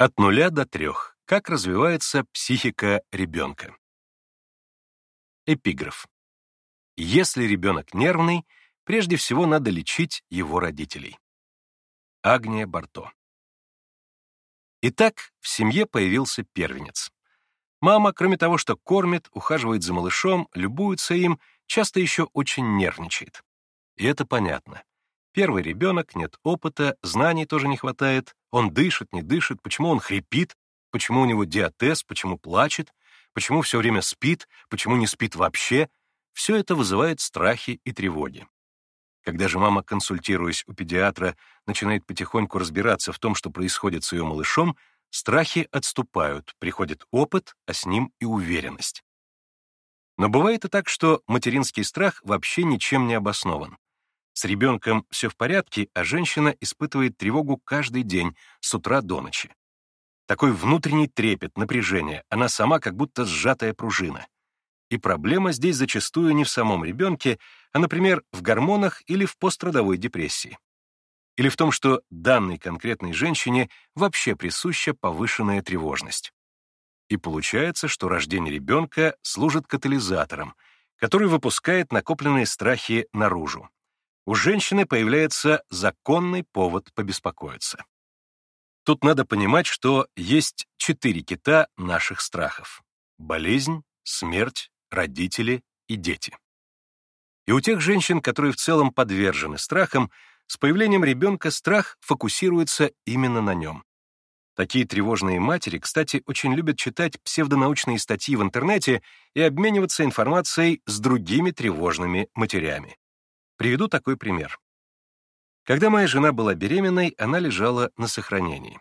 От нуля до трех. Как развивается психика ребенка? Эпиграф. Если ребенок нервный, прежде всего надо лечить его родителей. Агния Барто. Итак, в семье появился первенец. Мама, кроме того, что кормит, ухаживает за малышом, любуется им, часто еще очень нервничает. И это понятно. Первый ребенок, нет опыта, знаний тоже не хватает, он дышит, не дышит, почему он хрипит, почему у него диатез, почему плачет, почему все время спит, почему не спит вообще, все это вызывает страхи и тревоги. Когда же мама, консультируясь у педиатра, начинает потихоньку разбираться в том, что происходит с ее малышом, страхи отступают, приходит опыт, а с ним и уверенность. Но бывает и так, что материнский страх вообще ничем не обоснован. С ребенком все в порядке, а женщина испытывает тревогу каждый день, с утра до ночи. Такой внутренний трепет, напряжение, она сама как будто сжатая пружина. И проблема здесь зачастую не в самом ребенке, а, например, в гормонах или в пострадовой депрессии. Или в том, что данной конкретной женщине вообще присуща повышенная тревожность. И получается, что рождение ребенка служит катализатором, который выпускает накопленные страхи наружу у женщины появляется законный повод побеспокоиться. Тут надо понимать, что есть четыре кита наших страхов — болезнь, смерть, родители и дети. И у тех женщин, которые в целом подвержены страхам, с появлением ребенка страх фокусируется именно на нем. Такие тревожные матери, кстати, очень любят читать псевдонаучные статьи в интернете и обмениваться информацией с другими тревожными матерями. Приведу такой пример. Когда моя жена была беременной, она лежала на сохранении.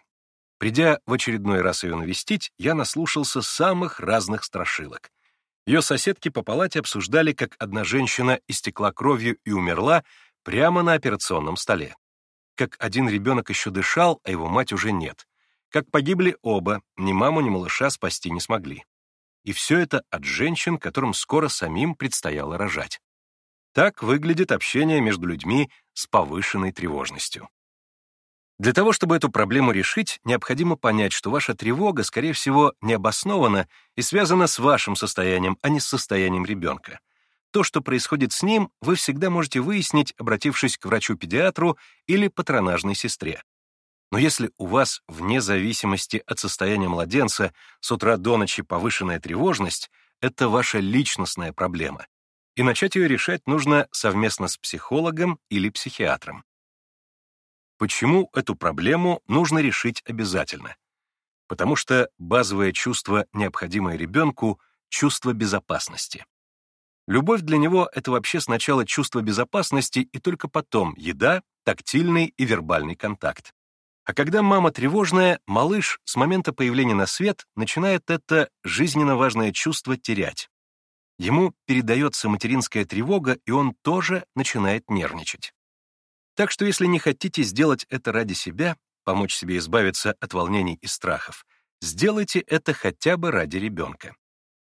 Придя в очередной раз ее навестить, я наслушался самых разных страшилок. Ее соседки по палате обсуждали, как одна женщина истекла кровью и умерла прямо на операционном столе. Как один ребенок еще дышал, а его мать уже нет. Как погибли оба, ни маму, ни малыша спасти не смогли. И все это от женщин, которым скоро самим предстояло рожать. Так выглядит общение между людьми с повышенной тревожностью. Для того, чтобы эту проблему решить, необходимо понять, что ваша тревога, скорее всего, не обоснована и связана с вашим состоянием, а не с состоянием ребенка. То, что происходит с ним, вы всегда можете выяснить, обратившись к врачу-педиатру или патронажной сестре. Но если у вас, вне зависимости от состояния младенца, с утра до ночи повышенная тревожность, это ваша личностная проблема, и начать ее решать нужно совместно с психологом или психиатром. Почему эту проблему нужно решить обязательно? Потому что базовое чувство, необходимое ребенку, — чувство безопасности. Любовь для него — это вообще сначала чувство безопасности и только потом еда, тактильный и вербальный контакт. А когда мама тревожная, малыш с момента появления на свет начинает это жизненно важное чувство терять. Ему передается материнская тревога, и он тоже начинает нервничать. Так что если не хотите сделать это ради себя, помочь себе избавиться от волнений и страхов, сделайте это хотя бы ради ребенка.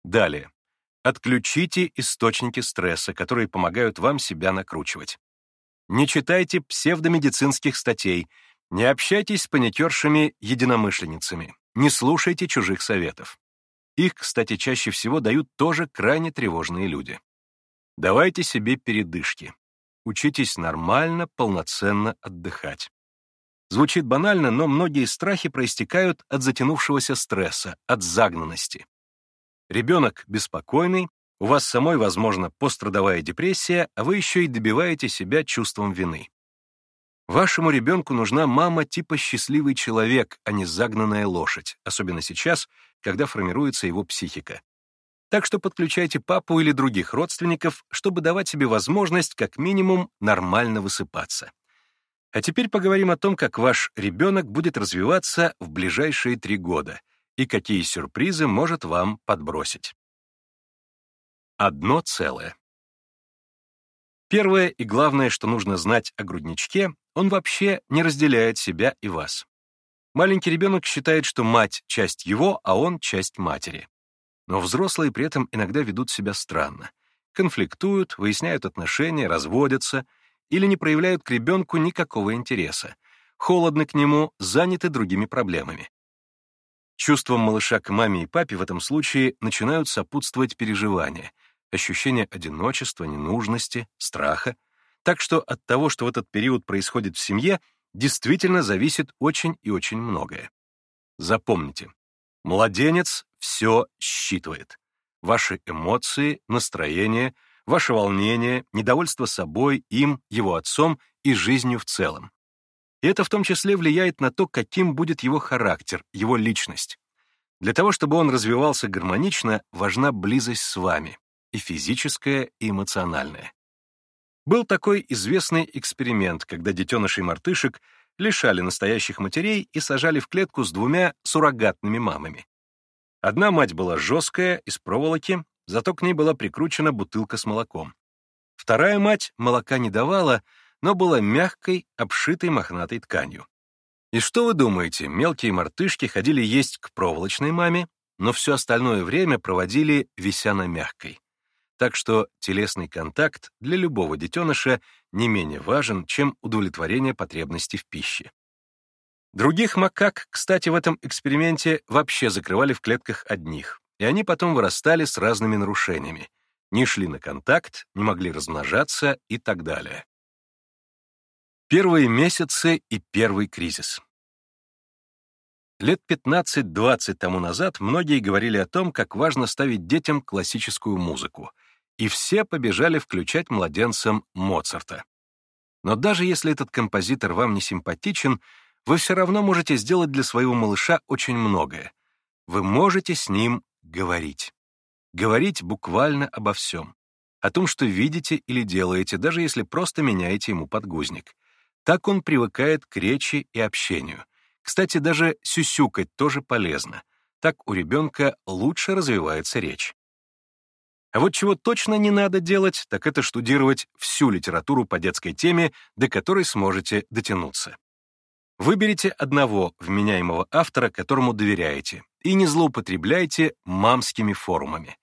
Далее. Отключите источники стресса, которые помогают вам себя накручивать. Не читайте псевдомедицинских статей, не общайтесь с паникершами-единомышленницами, не слушайте чужих советов. Их, кстати, чаще всего дают тоже крайне тревожные люди. Давайте себе передышки. Учитесь нормально, полноценно отдыхать. Звучит банально, но многие страхи проистекают от затянувшегося стресса, от загнанности. Ребенок беспокойный, у вас самой, возможно, пострадовая депрессия, а вы еще и добиваете себя чувством вины. Вашему ребенку нужна мама типа счастливый человек, а не загнанная лошадь, особенно сейчас, когда формируется его психика. Так что подключайте папу или других родственников, чтобы давать себе возможность как минимум нормально высыпаться. А теперь поговорим о том, как ваш ребенок будет развиваться в ближайшие три года и какие сюрпризы может вам подбросить. Одно целое. Первое и главное, что нужно знать о грудничке, он вообще не разделяет себя и вас. Маленький ребенок считает, что мать — часть его, а он — часть матери. Но взрослые при этом иногда ведут себя странно. Конфликтуют, выясняют отношения, разводятся или не проявляют к ребенку никакого интереса. Холодны к нему, заняты другими проблемами. Чувствам малыша к маме и папе в этом случае начинают сопутствовать переживания, ощущение одиночества, ненужности, страха, так что от того, что в этот период происходит в семье, действительно зависит очень и очень многое. Запомните, младенец все считывает. Ваши эмоции, настроение, ваше волнение, недовольство собой, им, его отцом и жизнью в целом. И это в том числе влияет на то, каким будет его характер, его личность. Для того, чтобы он развивался гармонично, важна близость с вами, и физическая, и эмоциональная. Был такой известный эксперимент, когда детенышей мартышек лишали настоящих матерей и сажали в клетку с двумя суррогатными мамами. Одна мать была жесткая, из проволоки, зато к ней была прикручена бутылка с молоком. Вторая мать молока не давала, но была мягкой, обшитой мохнатой тканью. И что вы думаете, мелкие мартышки ходили есть к проволочной маме, но все остальное время проводили, вися на мягкой. Так что телесный контакт для любого детеныша не менее важен, чем удовлетворение потребностей в пище. Других макак, кстати, в этом эксперименте вообще закрывали в клетках одних, и они потом вырастали с разными нарушениями, не шли на контакт, не могли размножаться и так далее. Первые месяцы и первый кризис. Лет 15-20 тому назад многие говорили о том, как важно ставить детям классическую музыку, и все побежали включать младенцам Моцарта. Но даже если этот композитор вам не симпатичен, вы все равно можете сделать для своего малыша очень многое. Вы можете с ним говорить. Говорить буквально обо всем. О том, что видите или делаете, даже если просто меняете ему подгузник. Так он привыкает к речи и общению. Кстати, даже сюсюкать тоже полезно. Так у ребенка лучше развивается речь. А вот чего точно не надо делать, так это штудировать всю литературу по детской теме, до которой сможете дотянуться. Выберите одного вменяемого автора, которому доверяете, и не злоупотребляйте мамскими форумами.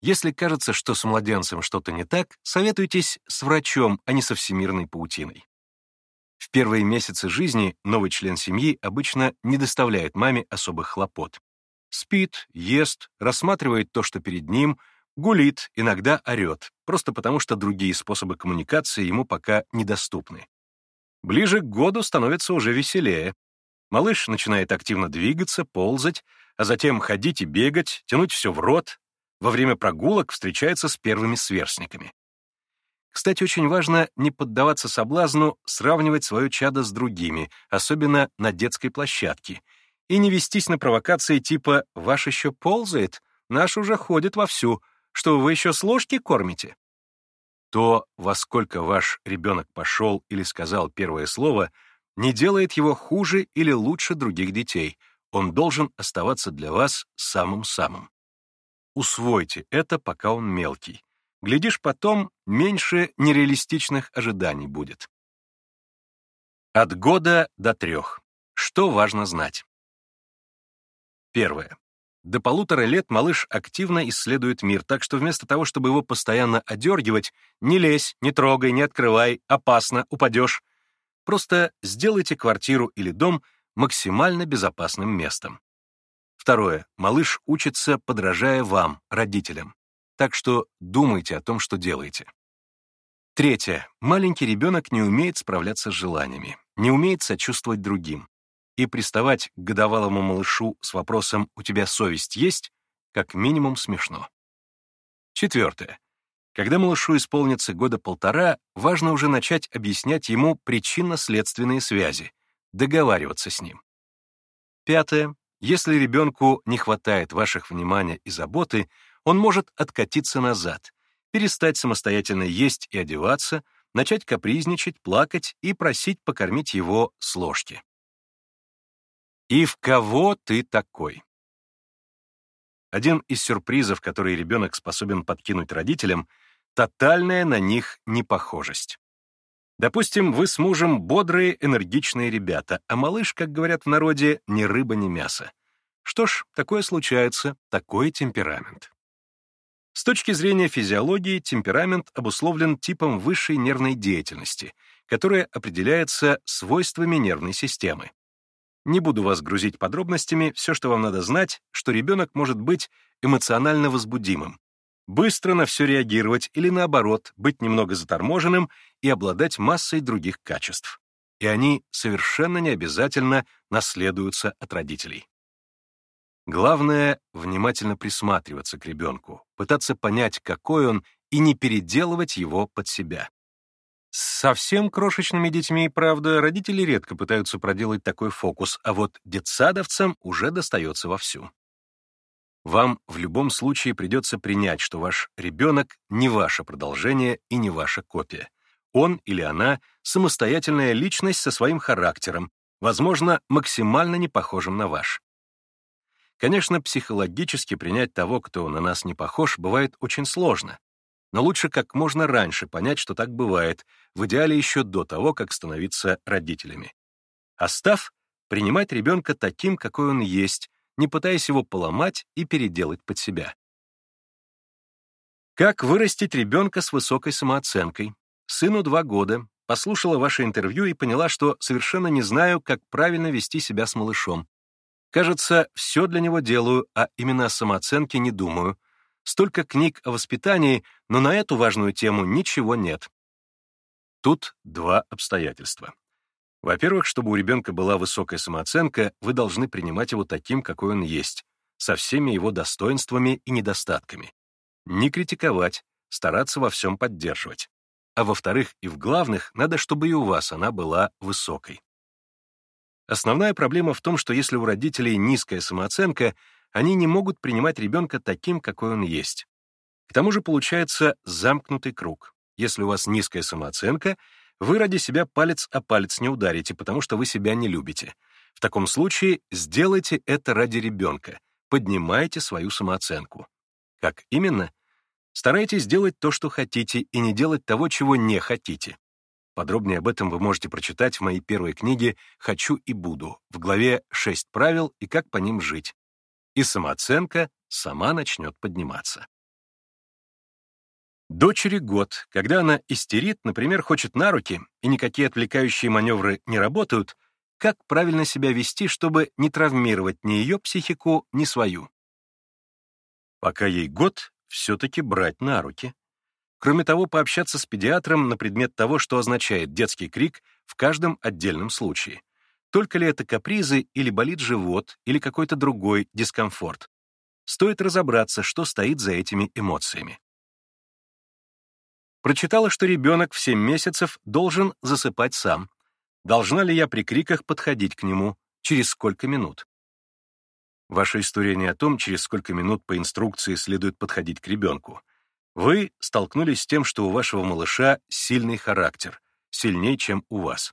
Если кажется, что с младенцем что-то не так, советуйтесь с врачом, а не со всемирной паутиной. В первые месяцы жизни новый член семьи обычно не доставляет маме особых хлопот. Спит, ест, рассматривает то, что перед ним, гулит, иногда орет, просто потому что другие способы коммуникации ему пока недоступны. Ближе к году становится уже веселее. Малыш начинает активно двигаться, ползать, а затем ходить и бегать, тянуть все в рот. Во время прогулок встречается с первыми сверстниками. Кстати, очень важно не поддаваться соблазну сравнивать свое чадо с другими, особенно на детской площадке, и не вестись на провокации типа «Ваш еще ползает? Наш уже ходит вовсю. Что, вы еще с ложки кормите?» То, во сколько ваш ребенок пошел или сказал первое слово, не делает его хуже или лучше других детей. Он должен оставаться для вас самым-самым. Усвойте это, пока он мелкий. Глядишь, потом меньше нереалистичных ожиданий будет. От года до трех. Что важно знать? Первое. До полутора лет малыш активно исследует мир, так что вместо того, чтобы его постоянно одергивать, не лезь, не трогай, не открывай, опасно, упадешь, просто сделайте квартиру или дом максимально безопасным местом. Второе. Малыш учится, подражая вам, родителям так что думайте о том, что делаете. Третье. Маленький ребенок не умеет справляться с желаниями, не умеет сочувствовать другим. И приставать к годовалому малышу с вопросом «У тебя совесть есть?» как минимум смешно. Четвертое. Когда малышу исполнится года полтора, важно уже начать объяснять ему причинно-следственные связи, договариваться с ним. Пятое. Если ребенку не хватает ваших внимания и заботы, он может откатиться назад, перестать самостоятельно есть и одеваться, начать капризничать, плакать и просить покормить его с ложки. И в кого ты такой? Один из сюрпризов, который ребенок способен подкинуть родителям, тотальная на них непохожесть. Допустим, вы с мужем бодрые, энергичные ребята, а малыш, как говорят в народе, ни рыба, ни мясо. Что ж, такое случается, такой темперамент. С точки зрения физиологии, темперамент обусловлен типом высшей нервной деятельности, которая определяется свойствами нервной системы. Не буду вас грузить подробностями, все, что вам надо знать, что ребенок может быть эмоционально возбудимым, быстро на все реагировать или, наоборот, быть немного заторможенным и обладать массой других качеств. И они совершенно не обязательно наследуются от родителей. Главное — внимательно присматриваться к ребенку, пытаться понять, какой он, и не переделывать его под себя. С совсем крошечными детьми, правда, родители редко пытаются проделать такой фокус, а вот детсадовцам уже достается вовсю. Вам в любом случае придется принять, что ваш ребенок не ваше продолжение и не ваша копия. Он или она — самостоятельная личность со своим характером, возможно, максимально не похожим на ваш. Конечно, психологически принять того, кто на нас не похож, бывает очень сложно. Но лучше как можно раньше понять, что так бывает, в идеале еще до того, как становиться родителями. Остав, принимать ребенка таким, какой он есть, не пытаясь его поломать и переделать под себя. Как вырастить ребенка с высокой самооценкой? Сыну два года, послушала ваше интервью и поняла, что совершенно не знаю, как правильно вести себя с малышом. Кажется, все для него делаю, а именно о самооценке не думаю. Столько книг о воспитании, но на эту важную тему ничего нет. Тут два обстоятельства. Во-первых, чтобы у ребенка была высокая самооценка, вы должны принимать его таким, какой он есть, со всеми его достоинствами и недостатками. Не критиковать, стараться во всем поддерживать. А во-вторых, и в главных, надо, чтобы и у вас она была высокой. Основная проблема в том, что если у родителей низкая самооценка, они не могут принимать ребенка таким, какой он есть. К тому же получается замкнутый круг. Если у вас низкая самооценка, вы ради себя палец о палец не ударите, потому что вы себя не любите. В таком случае сделайте это ради ребенка, поднимайте свою самооценку. Как именно? Старайтесь делать то, что хотите, и не делать того, чего не хотите. Подробнее об этом вы можете прочитать в моей первой книге «Хочу и буду» в главе «Шесть правил и как по ним жить». И самооценка сама начнет подниматься. Дочери год, когда она истерит, например, хочет на руки, и никакие отвлекающие маневры не работают, как правильно себя вести, чтобы не травмировать ни ее психику, ни свою? Пока ей год, все-таки брать на руки, Кроме того, пообщаться с педиатром на предмет того, что означает детский крик в каждом отдельном случае. Только ли это капризы или болит живот, или какой-то другой дискомфорт. Стоит разобраться, что стоит за этими эмоциями. Прочитала, что ребенок в 7 месяцев должен засыпать сам. Должна ли я при криках подходить к нему? Через сколько минут? Ваша история не о том, через сколько минут по инструкции следует подходить к ребенку. Вы столкнулись с тем, что у вашего малыша сильный характер, сильнее, чем у вас.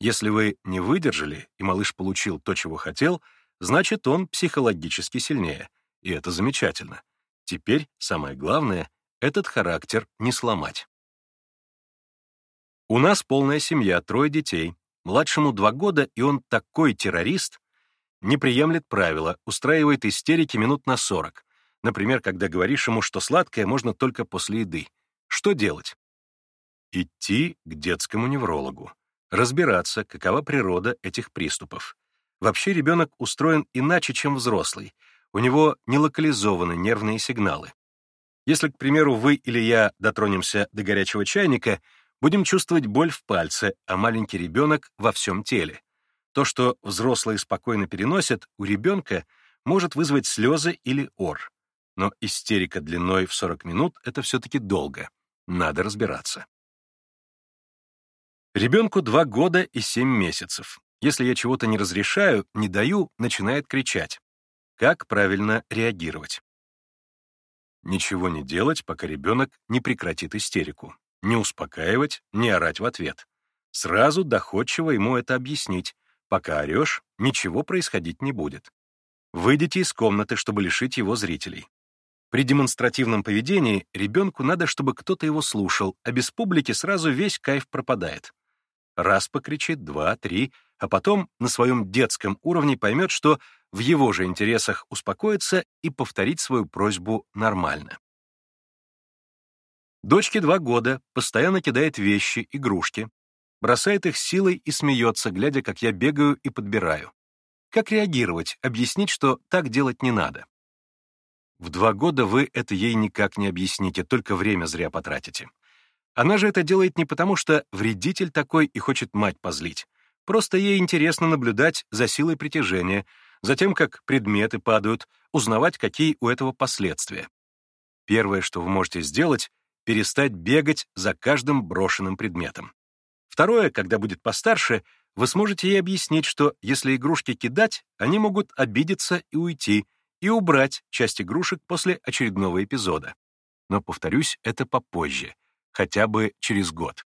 Если вы не выдержали, и малыш получил то, чего хотел, значит, он психологически сильнее, и это замечательно. Теперь самое главное — этот характер не сломать. У нас полная семья, трое детей. Младшему два года, и он такой террорист, не приемлет правила, устраивает истерики минут на сорок, Например, когда говоришь ему, что сладкое можно только после еды. Что делать? Идти к детскому неврологу. Разбираться, какова природа этих приступов. Вообще ребенок устроен иначе, чем взрослый. У него не локализованы нервные сигналы. Если, к примеру, вы или я дотронемся до горячего чайника, будем чувствовать боль в пальце, а маленький ребенок — во всем теле. То, что взрослые спокойно переносят, у ребенка может вызвать слезы или ор. Но истерика длиной в 40 минут — это все-таки долго. Надо разбираться. Ребенку 2 года и 7 месяцев. Если я чего-то не разрешаю, не даю, начинает кричать. Как правильно реагировать? Ничего не делать, пока ребенок не прекратит истерику. Не успокаивать, не орать в ответ. Сразу доходчиво ему это объяснить. Пока орешь, ничего происходить не будет. Выйдите из комнаты, чтобы лишить его зрителей. При демонстративном поведении ребенку надо, чтобы кто-то его слушал, а без публики сразу весь кайф пропадает. Раз покричит, два, три, а потом на своем детском уровне поймет, что в его же интересах успокоиться и повторить свою просьбу нормально. Дочке два года, постоянно кидает вещи, игрушки, бросает их силой и смеется, глядя, как я бегаю и подбираю. как реагировать, объяснить, что так делать не надо. В два года вы это ей никак не объясните, только время зря потратите. Она же это делает не потому, что вредитель такой и хочет мать позлить. Просто ей интересно наблюдать за силой притяжения, за тем, как предметы падают, узнавать, какие у этого последствия. Первое, что вы можете сделать, перестать бегать за каждым брошенным предметом. Второе, когда будет постарше, вы сможете ей объяснить, что если игрушки кидать, они могут обидеться и уйти, и убрать часть игрушек после очередного эпизода. Но, повторюсь, это попозже, хотя бы через год.